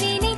கவினை